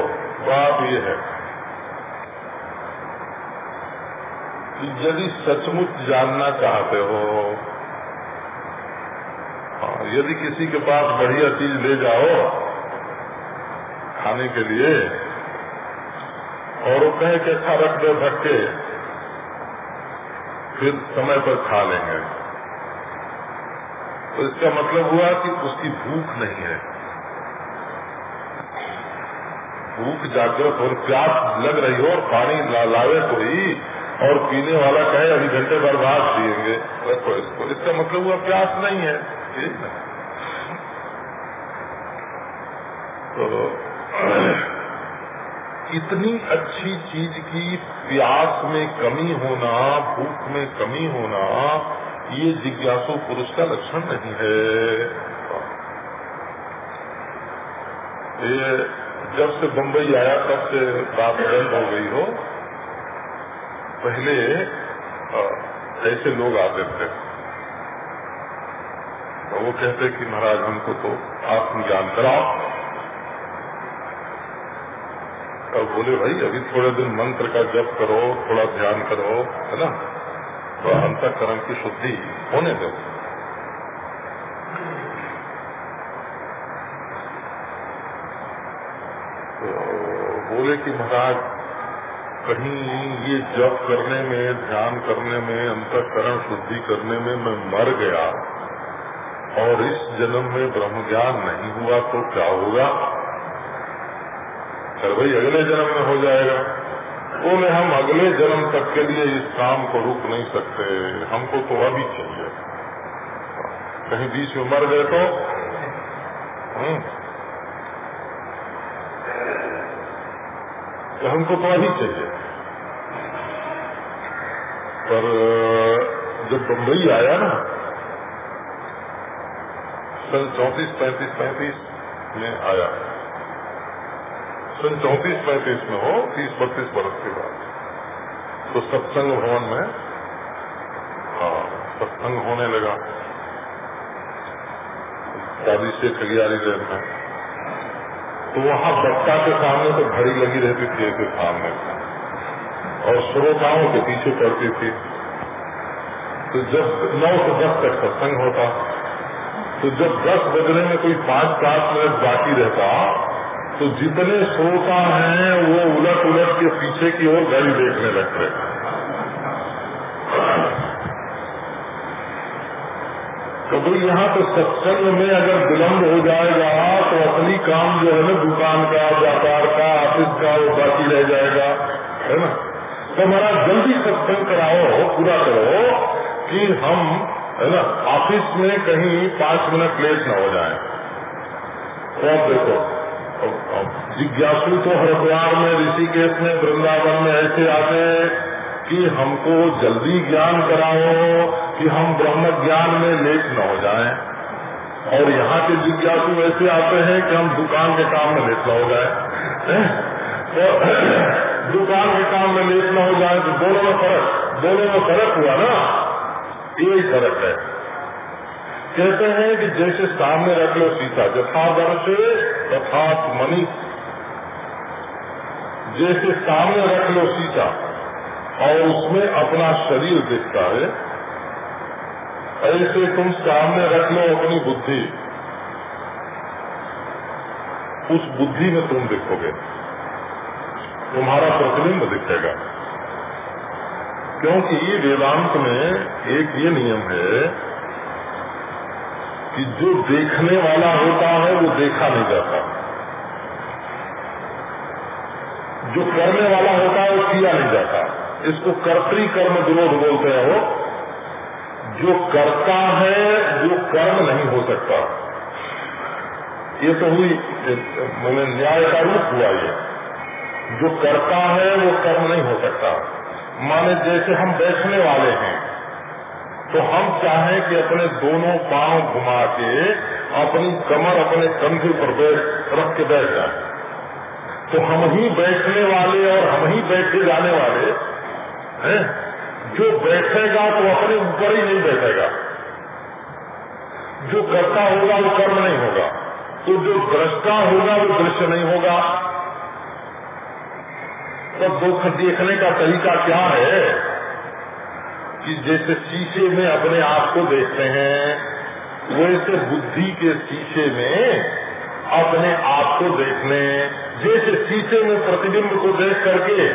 बात ये है कि यदि सचमुच जानना चाहते हो हाँ, यदि किसी के पास बढ़िया चीज़ ले जाओ खाने के लिए और वो कहे कि अच्छा रख दो धक्के फिर समय पर खा लेंगे। तो इसका मतलब हुआ कि उसकी भूख नहीं है। भूख जागृत और प्यास लग रही हो, और पानी लावे कोई, और पीने वाला कहे, अभी घंटे भर बाद पियेंगे रखो इसको इसका मतलब हुआ प्यास नहीं है। ठीक है। तो इतनी अच्छी चीज़ की प्यास में कमी होना, भूख में कमी होना, ये जिज्ञासु पुरुष का लक्षण नहीं है। ये जब से बम्बई आया तब से बात बंद हो गई हो। पहले ऐसे लोग आते थे। तो वो कहते कि महाराज, हमको तो आत्मज्ञान कराओ। और बोले, भाई, अभी थोड़े दिन मंत्र का जप करो, थोड़ा ध्यान करो, है ना? तो अंतकरण की शुद्धि होने दो तो बोले कि महाराज, कहीं ये जप करने में, ध्यान करने में, अंतकरण शुद्धि करने में मैं मर गया। और इस जन्म में ब्रह्म ज्ञान नहीं हुआ तो क्या होगा? अरे भाई, अगले जन्म में हो जाएगा। बोले, हम अगले जन्म तक के लिए इस काम को रुक नहीं सकते। हमको तो अभी चाहिए। कहीं बीच में मर गए तो? तो हमको तो अभी चाहिए। पर जब बम्बई आया ना, सन चौतीस पैंतीस पैंतीस में आया। सन चौतीस पैंतीस में हो, तीस बत्तीस बरस के बाद। तो सत्संग भवन में हाँ सत्संग होने लगा। दादी से खगियारी रेल में। तो वहाँ बच्चा के सामने तो घड़ी लगी रहती थी ऐसे सामने। और श्रोताओं के पीछे पड़ती थी। तो जब नौ से दस तक सत्संग होता तो जब दस बजने में कोई पाँच सात मिनट बाकी रहता तो जितने श्रोता हैं, वो उलट उलट के पीछे की ओर घड़ी देखने लगते। तो भाई यहाँ तो सत्संग में अगर विलम्ब हो जाएगा तो असली काम जो है ना, दुकान का, व्यापार का, ऑफ़िस का, वो बाकी रह जाएगा, है ना? तो हमारा जल्दी सत्संग कराओ, पूरा करो, कि हम, है ना, ऑफ़िस में कहीं पाँच मिनट लेट न हो जाए। तो आप देखो जिज्ञासु तो हरिद्वार में, ऋषिकेश में, वृंदावन में ऐसे आते कि हमको जल्दी ज्ञान कराओ, कि हम ब्रह्म ज्ञान में लेट न हो जाएँ। और यहाँ के जिज्ञासु ऐसे आते हैं कि हम दुकान के काम में लेट न हो जाए। तो दुकान के काम में लेट न हो जाए तो दोनों में फ़र्क। दोनों में फ़र्क हुआ ना? यही फ़र्क है। कहते हैं कि जैसे सामने रख लो सीता, जथा दर्शे तथा मनी जैसे सामने रख लो सीता और उसमें अपना शरीर दिखता है। ऐसे तुम सामने रख लो अपनी बुद्धि। उस बुद्धि में तुम दिखोगे। तुम्हारा प्रतिबिंब दिखेगा। क्योंकि वेदांत में एक ये नियम है कि जो देखने वाला होता है, वो देखा नहीं जाता। जो करने वाला होता है, वो किया नहीं जाता। इसको कर्तरी कर्म विरोध बोलते हैं वो। जो करता है, वो कर्म नहीं हो सकता। ये तो हुई मैंने न्याय का रूप हुआ ये। जो करता है, वो कर्म नहीं हो सकता। माने जैसे हम बैठने वाले हैं तो हम चाहें कि अपने दोनों पाँव घुमा के अपनी कमर अपने कंधे पर बैठ, रख के बैठ जाए। तो हम ही बैठने वाले और हम ही बैठे जाने वाले हैं? जो बैठेगा तो अपने ऊपर ही नहीं बैठेगा। जो करता होगा वो कर्म नहीं होगा। तो जो दृष्टा होगा वो दृश्य नहीं होगा। तो दुख देखने का तरीका क्या है? कि जैसे शीशे में अपने आप को देखते हैं, वैसे बुद्धि के शीशे में अपने आप को देखने, जैसे शीशे में प्रतिबिंब को देख करके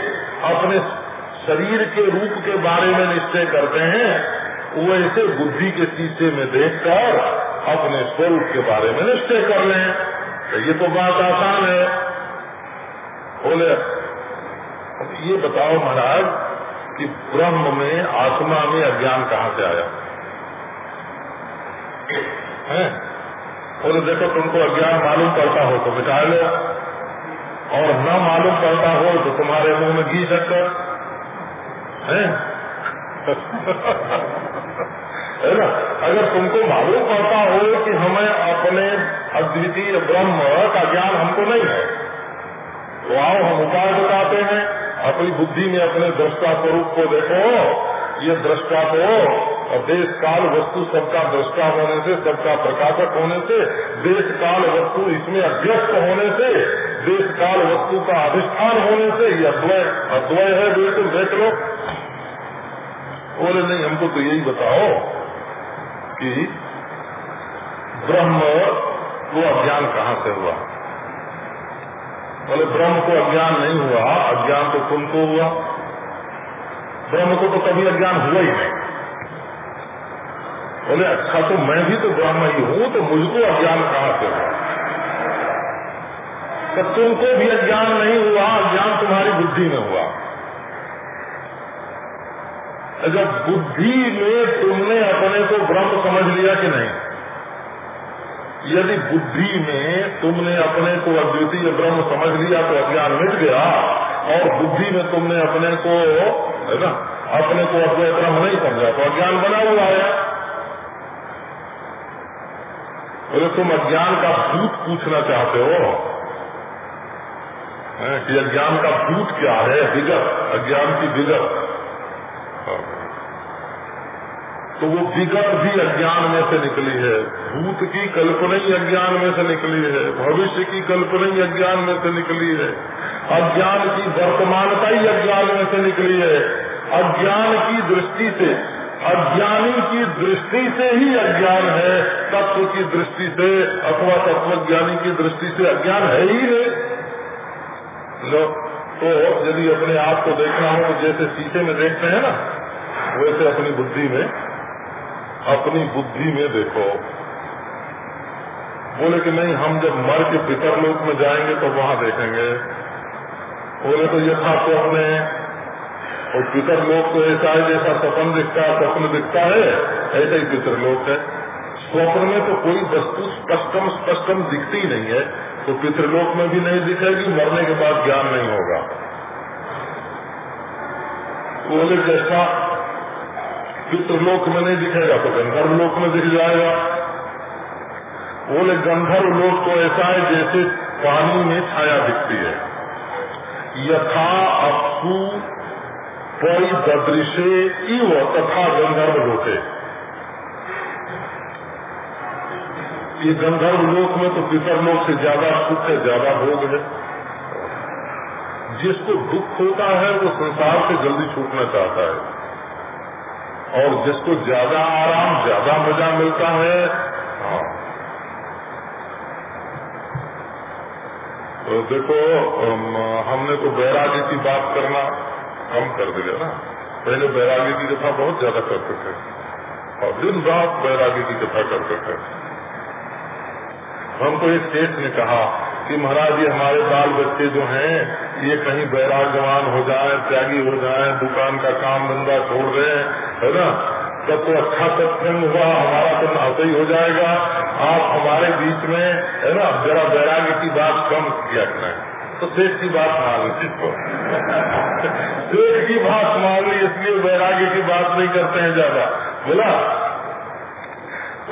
अपने शरीर के रूप के बारे में निश्चय करते हैं, वो वैसे बुद्धि के शीशे में देखकर अपने स्वरूप के बारे में निश्चय कर लें। तो ये तो बात आसान है। बोले ये बताओ महाराज कि ब्रह्म में, आत्मा में अज्ञान कहाँ से आया? है? और देखो, तुमको अज्ञान मालूम पड़ता हो तो मिटा लो। और न मालूम पड़ता हो तो तुम्हारे मुँह में घी शक्कर। है? है ना? अगर तुमको मालूम पड़ता हो कि हमें अपने अद्वितीय ब्रह्म का ज्ञान हमको नहीं है तो आओ हम उपाय बताते हैं। अपनी बुद्धि में अपने दृष्टा स्वरूप को देखो, ये दृष्टा तो देश काल वस्तु सबका दृष्टा होने से, सबका प्रकाशक होने से देश काल वस्तु इसमें अभ्यस्त होने से देश काल वस्तु का अधिष्ठान होने से, ये अद्वय अद्वय है, बिल्कुल देख लो। बोले नहीं, हमको तो यही बताओ कि ब्रह्म को अज्ञान कहाँ से हुआ? बोले, ब्रह्म को अज्ञान नहीं हुआ, अज्ञान तो तुमको हुआ। ब्रह्म को तो कभी अज्ञान हुआ ही नहीं। बोले अच्छा तो मैं भी तो ब्रह्म ही हूँ तो मुझको अज्ञान कहाँ से हुआ? तो तुमको भी अज्ञान नहीं हुआ, अज्ञान तुम्हारी बुद्धि में हुआ। अगर बुद्धि में तुमने अपने को ब्रह्म समझ लिया कि नहीं? यदि बुद्धि में तुमने अपने को अद्वितीय ब्रह्म समझ लिया तो अज्ञान मिट गया, और बुद्धि में तुमने अपने को, है ना, अपने को अद्वैत ब्रह्म नहीं समझा तो अज्ञान बना हुआ है। बोले, तुम अज्ञान का भूत पूछना चाहते हो? कि अज्ञान का भूत क्या है? विगत, अज्ञान की विगत। तो वो विगत भी अज्ञान में से निकली है। भूत की कल्पना ही अज्ञान में से निकली है। भविष्य की कल्पना ही अज्ञान में से निकली है। अज्ञान की वर्तमानता ही अज्ञान में से निकली है। अज्ञान की दृष्टि से, अज्ञानी की दृष्टि से ही अज्ञान है। तत्व की दृष्टि से अथवा तत्व ज्ञानी की दृष्टि से अज्ञान है ही नहीं तो यदि अपने आप को देखना हो तो जैसे शीशे में देखते हैं ना, वैसे अपनी बुद्धि में अपनी बुद्धि में देखो। बोले कि नहीं, हम जब मर के पितर लोक में जाएँगे तो वहाँ देखेंगे। बोले तो यथा तो अपने, और पितर लोक तो ऐसा है जैसा स्वप्न दिखता है, स्वप्न दिखता है, ऐसा ही पितर लोक है। स्वप्न में तो कोई वस्तु स्पष्टम स्पष्टम दिखती नहीं है तो पितृलोक में भी नहीं दिखेगी, मरने के बाद ज्ञान नहीं होगा। बोले जैसा पितृलोक में नहीं दिखेगा तो गंधर्व लोक में दिख जाएगा। बोले, गंधर्व लोक तो ऐसा है जैसे पानी में छाया दिखती है। यथा अपू कोई इव तथा गंधर्व लोके। ये गंधर्व लोक में तो पितर लोक से ज़्यादा सुख है, ज़्यादा भोग है। जिसको दुख होता है, वो संसार से जल्दी छूटना चाहता है। और जिसको ज़्यादा आराम, ज़्यादा मज़ा मिलता है हाँ। तो देखो हमने तो बैरागी की बात करना कम कर दिया ना। पहले बैरागी की कथा बहुत ज़्यादा करते थे। और दिन रात बैरागी की कथा करते थे। हमको एक सेठ ने कहा कि महाराज ये हमारे बाल बच्चे जो हैं, ये कहीं बैरागवान हो जाए, त्यागी हो जाए, दुकान का काम धंधा छोड़ दें, है ना? तब तो अच्छा सत्संग हुआ, हमारा तो नाते ही हो जाएगा। आप हमारे बीच में, है ना, जरा बैरागी की बात कम किया करें। तो सेठ की बात मान ली सेठ की बात मान ली, इसलिए वैराग्य की बात नहीं करते हैं ज़्यादा। बोला?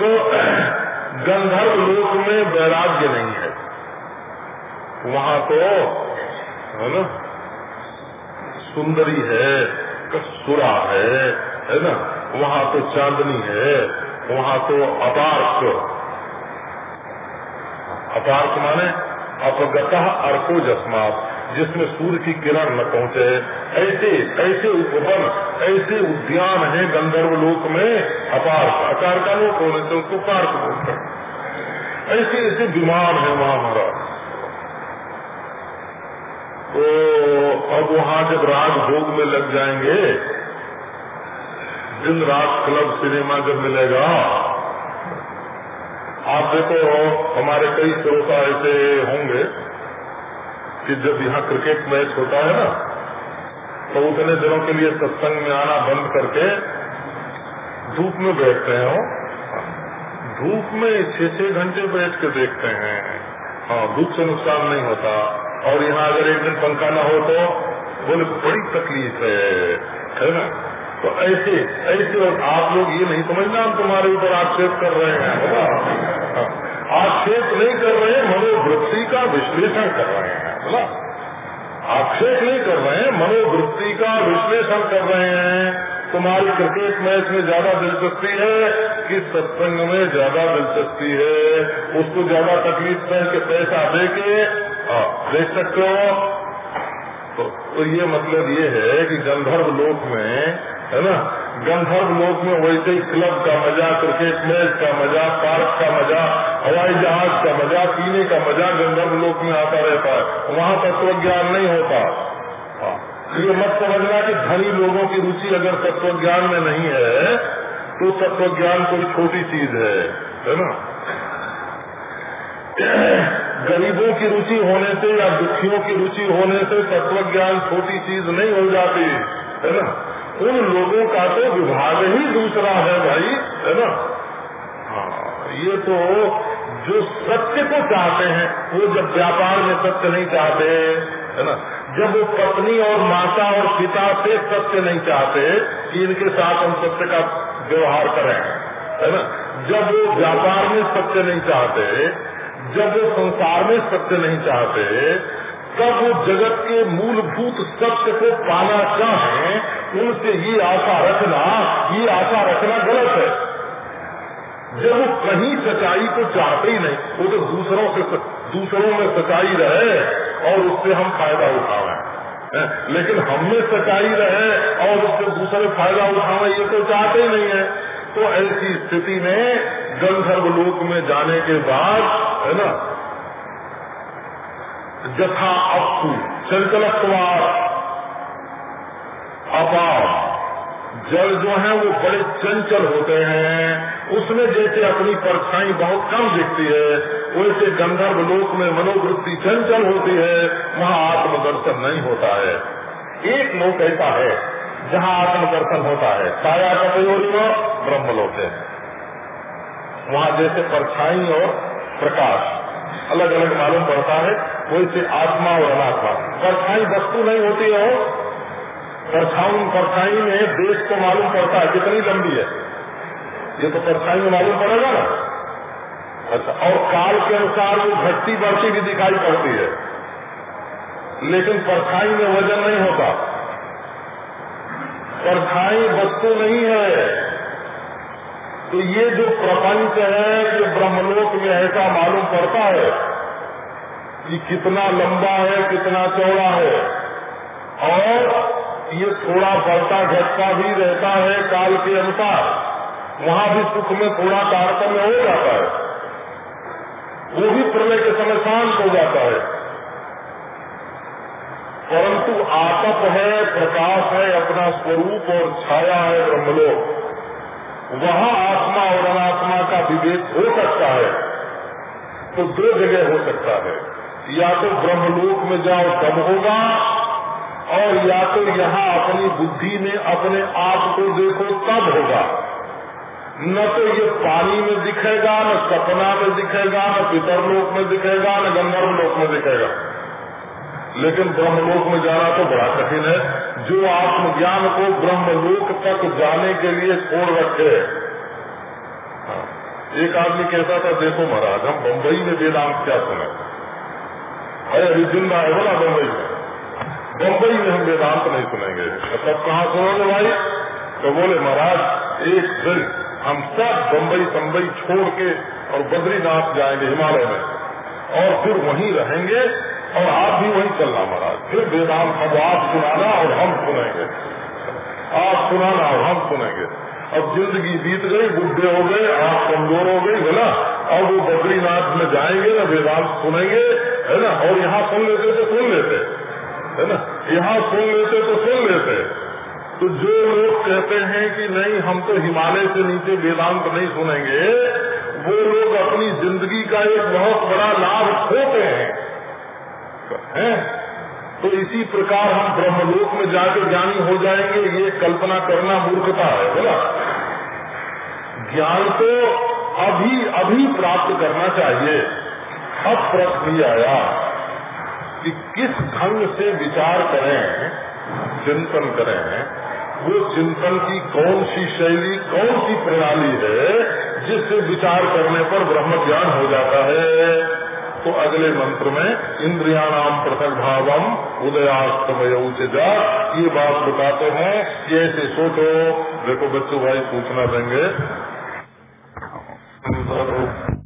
तो गंधर्व लोक में वैराग्य नहीं है। वहाँ तो है ना, सुंदरी है सुरा है है ना, वहाँ तो चांदनी है, वहाँ तो अपार्क अपार्क माने अपगत अर्को जस्मात, जिसमें सूर्य की किरण न पहुँचे। ऐसे ऐसे उपवन, ऐसे उद्यान है गंधर्व लोक में अपार अकार का लोक होने से उसको पार्क बोलते ऐसे ऐसे विमान है वहाँ हमारा तो अब वहाँ जब राज भोग में लग जाएँगे, दिन रात क्लब सिनेमा जब मिलेगा, आप देखो, हमारे कई श्रोता ऐसे होंगे कि जब यहाँ क्रिकेट मैच होता है ना तो उतने दिनों के लिए सत्संग में आना बंद करके धूप में बैठते हैं धूप में छह छह घंटे बैठ के देखते हैं। हाँ धूप से नुकसान नहीं होता। और यहाँ अगर एक दिन पंखा न हो तो बोले बड़ी तकलीफ़ है है ना? तो ऐसे ऐसे और आप लोग ये नहीं समझना हम तुम्हारे ऊपर आक्षेप कर रहे हैं हाँ, आक्षेप नहीं कर रहे हैं मनोवृत्ति का विश्लेषण कर रहे हैं आक्षेप नहीं कर रहे हैं मनोवृत्ति का विश्लेषण कर रहे हैं। तुम्हारी क्रिकेट मैच में ज़्यादा दिलचस्पी है कि सत्संग में ज़्यादा दिलचस्पी है उसको ज़्यादा तकलीफ़ है कि पैसा दे के हाँ देख सकते हो तो, तो ये मतलब ये है कि गंधर्व लोक में है ना गंधर्व लोक में वैसे ही क्लब का मज़ा क्रिकेट मैच का मज़ा पार्क का मज़ा हवाई जहाज़ का मज़ा पीने का मज़ा गंधर्व लोक में आता रहता है। वहाँ तत्व ज्ञान नहीं होता। हाँ, ये मत समझना कि धनी लोगों की रुचि अगर तत्व ज्ञान में नहीं है तो तत्व ज्ञान कोई छोटी चीज़ है है ना? गरीबों की रुचि होने से या दुखियों की रुचि होने से तत्व ज्ञान छोटी चीज़ नहीं हो जाती, है ना? उन लोगों का तो विभाग ही दूसरा है भाई, है ना? हाँ ये तो जो सत्य को चाहते हैं, वो जब व्यापार में सत्य नहीं चाहते, है ना? जब वो पत्नी और माता और पिता से सत्य नहीं चाहते, कि इनके साथ हम सत्य का व्यवहार करें, है ना? जब वो व्यापार में सत्य नहीं चाहते, जब वो संसार में सत्य नहीं चाहते, तब वो जगत के मूलभूत सत्य को पाना चाहें, उनसे ये आशा रखना, ये आशा रखना गलत है। जब वो कहीं सच्चाई को चाहते ही नहीं, वो तो दूसरों से दूसरों में सच्चाई रहे और उससे हम फ़ायदा उठा उठावे लेकिन हम में सच्चाई रहे और उससे दूसरे फ़ायदा उठावे, ये तो चाहते ही नहीं है। तो ऐसी स्थिति में गंधर्व लोक में जाने के बाद, है ना, जथा अपू चंचलत्वार अपार जल जो है वो बड़े चंचल होते हैं। उसमें जैसे अपनी परछाई बहुत कम दिखती है, वैसे गंधर्व लोक में मनोवृत्ति चंचल होती है, वहाँ आत्मदर्शन नहीं होता है। एक लोक ऐसा है, जहाँ आत्मदर्शन होता है। साया काया कपयोरी ब्रह्मलोक है। वहाँ जैसे परछाई और प्रकाश अलग अलग मालूम पड़ता है, वैसे आत्मा और अनात्मा। परछाई वस्तु नहीं होती है परछाई परछाई में देश को मालूम पड़ता है, कितनी लंबी है। ये तो परछाई में मालूम पड़ेगा ना। अच्छा और काल के अनुसार वो घटती बढ़ती भी दिखाई पड़ती है। लेकिन परछाई में वज़न नहीं होता। परछाई वस्तु नहीं है। तो ये जो प्रपंच है कि ब्रह्मलोक में ऐसा मालूम पड़ता है कि कितना लंबा है, कितना चौड़ा है। और ये थोड़ा बढ़ता घटता भी रहता है काल के अनुसार। वहाँ भी सुख में थोड़ा तारतम्य हो जाता है। वो भी प्रलय के समय शांत हो जाता है। परंतु आतप है, प्रकाश है, अपना स्वरूप और छाया है ब्रह्मलोक। वहाँ आत्मा और अनात्मा का विवेक हो सकता है। तो दो जगह हो सकता है। या तो ब्रह्मलोक में जाओ तब होगा और या तो यहाँ अपनी बुद्धि में, अपने आप को देखो, तब होगा। न तो ये पानी में दिखेगा, न सपना में दिखेगा, न पितरलोक में दिखेगा, न गंधर्व लोक में दिखेगा। लेकिन ब्रह्मलोक में जाना तो बड़ा कठिन है। जो आत्मज्ञान को ब्रह्मलोक तक जाने के लिए छोड़ रखे। हाँ। एक आदमी कहता था, देखो महाराज, हम बम्बई में वेदांत क्या सुने? अरे, अभी ज़िंदा है बोला बम्बई में। बम्बई में हम वेदांत नहीं सुनेंगे। तब तो कहाँ सुनोगे भाई? तो बोले, महाराज, एक दिन हम सब बम्बई बम्बई छोड़ के और बद्रीनाथ जाएँगे हिमालय में। और फिर वहीं रहेंगे और आप भी वही चलना महाराज। फिर वेदांत अब आप सुनाना और हम सुनेंगे। आप सुनाना और हम सुनेंगे। अब ज़िंदगी बीत गई, बुढ़े हो गए, आप कमज़ोर हो गई, है ना? अब वो बद्रीनाथ में जाएँगे ना, वेदांत सुनेंगे, है ना? और यहाँ सुन लेते तो सुन लेते, है ना? यहाँ सुन लेते तो सुन लेते। तो जो लोग कहते हैं कि नहीं, हम तो हिमालय से नीचे वेदांत नहीं सुनेंगे, वो लोग अपनी ज़िंदगी का एक बहुत बड़ा लाभ खोते हैं। है? तो इसी प्रकार हम ब्रह्मलोक में जाकर ज्ञानी हो जाएँगे, ये कल्पना करना मूर्खता है बोला ज्ञान तो अभी अभी प्राप्त करना चाहिए। अब प्रश्न ही आया कि किस ढंग से विचार करें, चिंतन करें, वो चिंतन की कौन सी शैली, कौन सी प्रणाली है जिससे विचार करने पर ब्रह्म ज्ञान हो जाता है? तो अगले मंत्र में इंद्रिया नाम पृथक भावम उदयास्तमय ये बात बताते हैं कि ऐसे सोचो। देखो बच्चों भाई सूचना देंगे। हाँ।